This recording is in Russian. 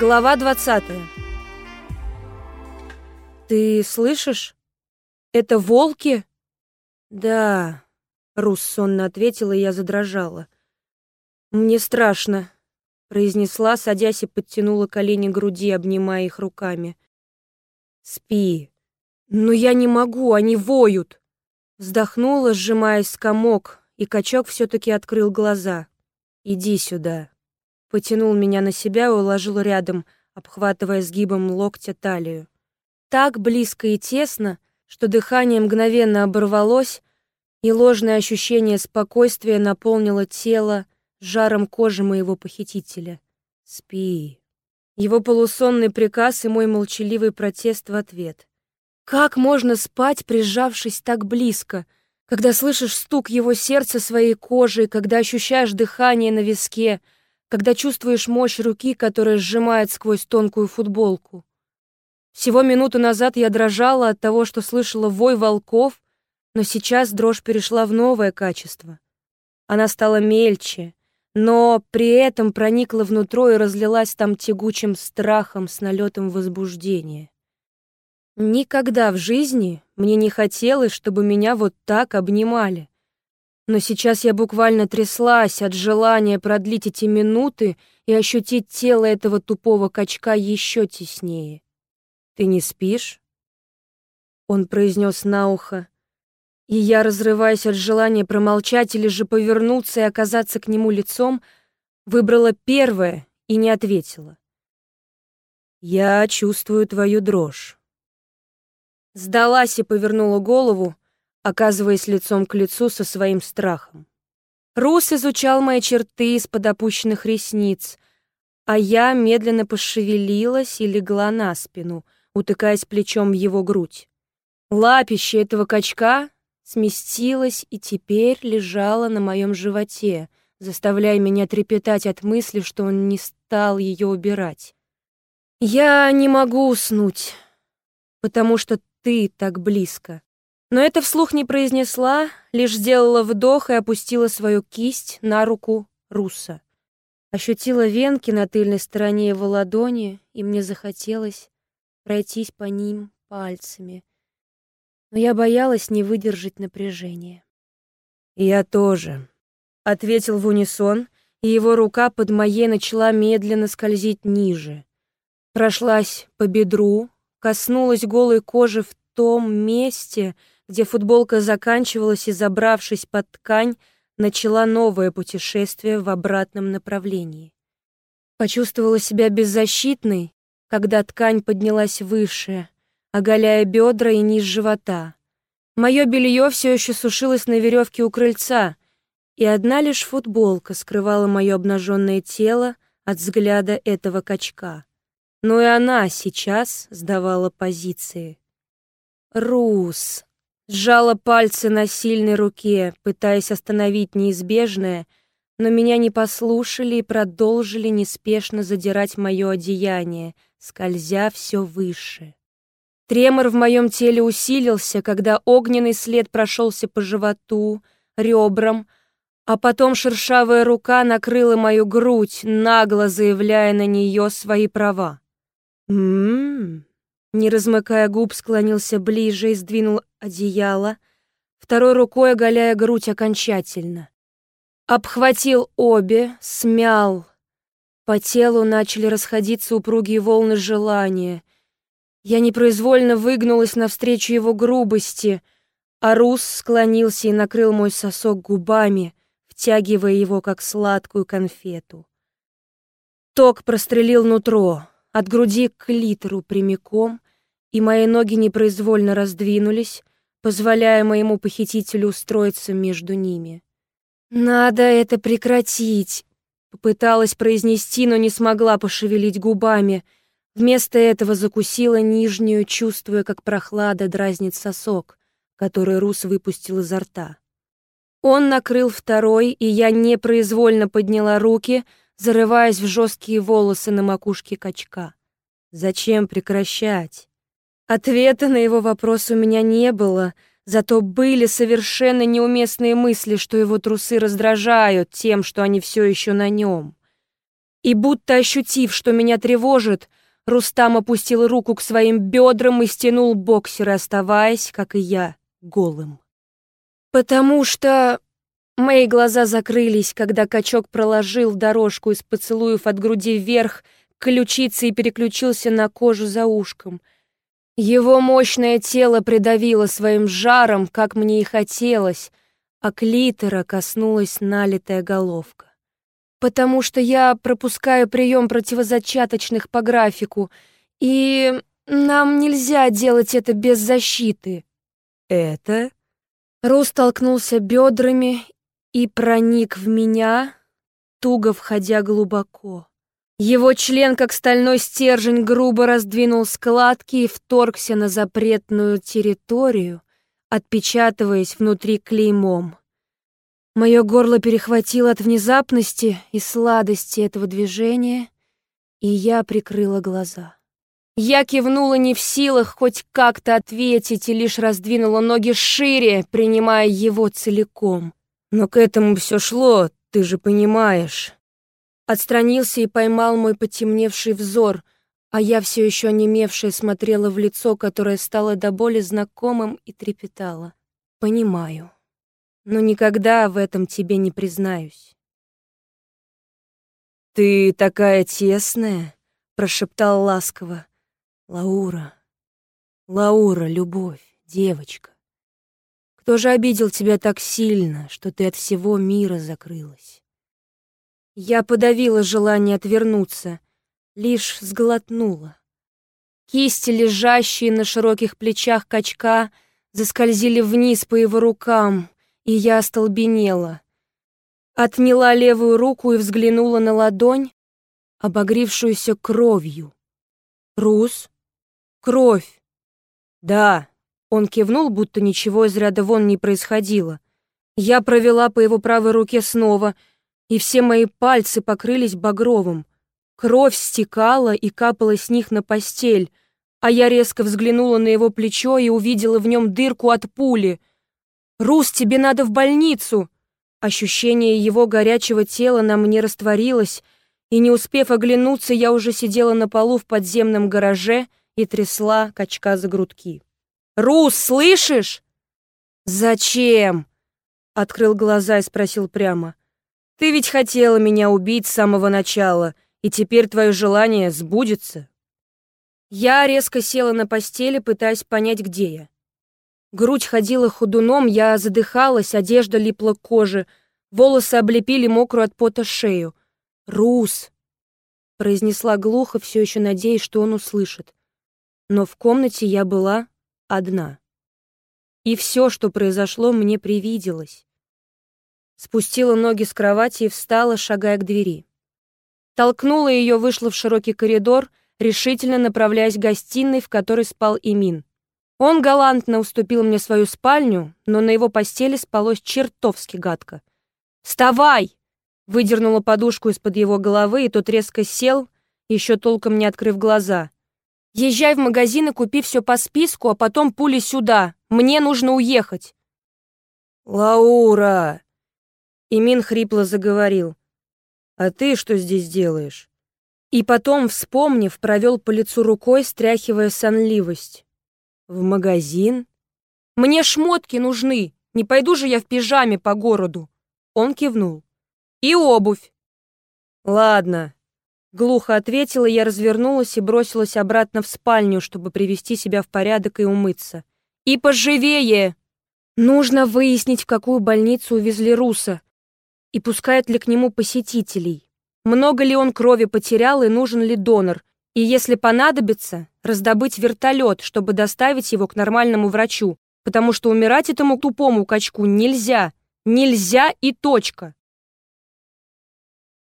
Глава 20. Ты слышишь? Это волки? Да, Рус сонно ответила, и я задрожала. Мне страшно, произнесла, садясь и подтянула колени к груди, обнимая их руками. Спи. Но я не могу, они воют. Вздохнула, сжимаясь в комок, и качок все таки открыл глаза. Иди сюда потянул меня на себя и уложил рядом, обхватывая сгибом локтя талию. Так близко и тесно, что дыхание мгновенно оборвалось, и ложное ощущение спокойствия наполнило тело жаром кожи моего похитителя. «Спи». Его полусонный приказ и мой молчаливый протест в ответ. Как можно спать, прижавшись так близко, когда слышишь стук его сердца своей кожей, когда ощущаешь дыхание на виске — когда чувствуешь мощь руки, которая сжимает сквозь тонкую футболку. Всего минуту назад я дрожала от того, что слышала вой волков, но сейчас дрожь перешла в новое качество. Она стала мельче, но при этом проникла внутрь и разлилась там тягучим страхом с налетом возбуждения. Никогда в жизни мне не хотелось, чтобы меня вот так обнимали. Но сейчас я буквально тряслась от желания продлить эти минуты и ощутить тело этого тупого качка еще теснее. «Ты не спишь?» Он произнес на ухо, и я, разрываясь от желания промолчать или же повернуться и оказаться к нему лицом, выбрала первое и не ответила. «Я чувствую твою дрожь». Сдалась и повернула голову, оказываясь лицом к лицу со своим страхом. Рус изучал мои черты из-под опущенных ресниц, а я медленно пошевелилась и легла на спину, утыкаясь плечом в его грудь. Лапище этого качка сместилось и теперь лежало на моем животе, заставляя меня трепетать от мысли, что он не стал ее убирать. Я не могу уснуть, потому что ты так близко. Но это вслух не произнесла, лишь сделала вдох и опустила свою кисть на руку Руса. Ощутила венки на тыльной стороне его ладони, и мне захотелось пройтись по ним пальцами. Но я боялась не выдержать напряжение. «Я тоже», — ответил в унисон, и его рука под моей начала медленно скользить ниже. Прошлась по бедру, коснулась голой кожи в том месте, где футболка заканчивалась и, забравшись под ткань, начала новое путешествие в обратном направлении. Почувствовала себя беззащитной, когда ткань поднялась выше, оголяя бедра и низ живота. Мое белье все еще сушилось на веревке у крыльца, и одна лишь футболка скрывала мое обнаженное тело от взгляда этого качка. Но и она сейчас сдавала позиции. «Рус!» Сжала пальцы на сильной руке, пытаясь остановить неизбежное, но меня не послушали и продолжили неспешно задирать мое одеяние, скользя все выше. Тремор в моем теле усилился, когда огненный след прошелся по животу, ребрам, а потом шершавая рука накрыла мою грудь, нагло заявляя на нее свои права. «М-м-м», не размыкая губ, склонился ближе и сдвинул одеяло, второй рукой оголяя грудь окончательно. Обхватил обе, смял. По телу начали расходиться упругие волны желания. Я непроизвольно выгнулась навстречу его грубости, а Рус склонился и накрыл мой сосок губами, втягивая его, как сладкую конфету. Ток прострелил нутро от груди к литеру прямиком, и мои ноги непроизвольно раздвинулись, позволяя моему похитителю устроиться между ними. «Надо это прекратить!» Попыталась произнести, но не смогла пошевелить губами. Вместо этого закусила нижнюю, чувствуя, как прохлада дразнит сосок, который Рус выпустил изо рта. Он накрыл второй, и я непроизвольно подняла руки — зарываясь в жесткие волосы на макушке качка. Зачем прекращать? Ответа на его вопрос у меня не было, зато были совершенно неуместные мысли, что его трусы раздражают тем, что они все еще на нем. И будто ощутив, что меня тревожит, Рустам опустил руку к своим бедрам и стянул боксеры, оставаясь, как и я, голым. Потому что мои глаза закрылись, когда качок проложил дорожку из поцелуев от груди вверх к ключице и переключился на кожу за ушком. Его мощное тело придавило своим жаром, как мне и хотелось, а клитора коснулась налитая головка. Потому что я пропускаю прием противозачаточных по графику, и нам нельзя делать это без защиты. Это? Рус толкнулся бедрами и проник в меня, туго входя глубоко. Его член, как стальной стержень, грубо раздвинул складки и вторгся на запретную территорию, отпечатываясь внутри клеймом. Мое горло перехватило от внезапности и сладости этого движения, и я прикрыла глаза. Я кивнула не в силах хоть как-то ответить и лишь раздвинула ноги шире, принимая его целиком. Но к этому все шло, ты же понимаешь. Отстранился и поймал мой потемневший взор, а я все еще онемевшая смотрела в лицо, которое стало до боли знакомым и трепетало. Понимаю, но никогда в этом тебе не признаюсь. «Ты такая тесная», — прошептал ласково. «Лаура, Лаура, любовь, девочка. Кто же обидел тебя так сильно, что ты от всего мира закрылась?» Я подавила желание отвернуться, лишь сглотнула. Кисти, лежащие на широких плечах качка, заскользили вниз по его рукам, и я остолбенела. Отняла левую руку и взглянула на ладонь, обогревшуюся кровью. «Рус? Кровь!» «Да!» Он кивнул, будто ничего из ряда вон не происходило. Я провела по его правой руке снова — и все мои пальцы покрылись багровым. Кровь стекала и капала с них на постель, а я резко взглянула на его плечо и увидела в нем дырку от пули. «Рус, тебе надо в больницу!» Ощущение его горячего тела на мне растворилось, и, не успев оглянуться, я уже сидела на полу в подземном гараже и трясла качка за грудки. «Рус, слышишь?» «Зачем?» — открыл глаза и спросил прямо. Ты ведь хотела меня убить с самого начала, и теперь твое желание сбудется. Я резко села на постели, пытаясь понять, где я. Грудь ходила худуном, я задыхалась, одежда липла к коже, волосы облепили мокрую от пота шею. «Рус!» — произнесла глухо, все еще надеясь, что он услышит. Но в комнате я была одна. И все, что произошло, мне привиделось спустила ноги с кровати и встала, шагая к двери. Толкнула ее, вышла в широкий коридор, решительно направляясь к гостиной, в которой спал Имин. Он галантно уступил мне свою спальню, но на его постели спалось чертовски гадко. «Вставай!» Выдернула подушку из-под его головы, и тот резко сел, еще толком не открыв глаза. «Езжай в магазин и купи все по списку, а потом пули сюда. Мне нужно уехать». «Лаура!» Имин хрипло заговорил. «А ты что здесь делаешь?» И потом, вспомнив, провел по лицу рукой, стряхивая сонливость. «В магазин?» «Мне шмотки нужны, не пойду же я в пижаме по городу!» Он кивнул. «И обувь!» «Ладно», — глухо ответила, я развернулась и бросилась обратно в спальню, чтобы привести себя в порядок и умыться. «И поживее!» «Нужно выяснить, в какую больницу увезли Руса и пускает ли к нему посетителей. Много ли он крови потерял и нужен ли донор. И если понадобится, раздобыть вертолет, чтобы доставить его к нормальному врачу, потому что умирать этому тупому качку нельзя. Нельзя и точка.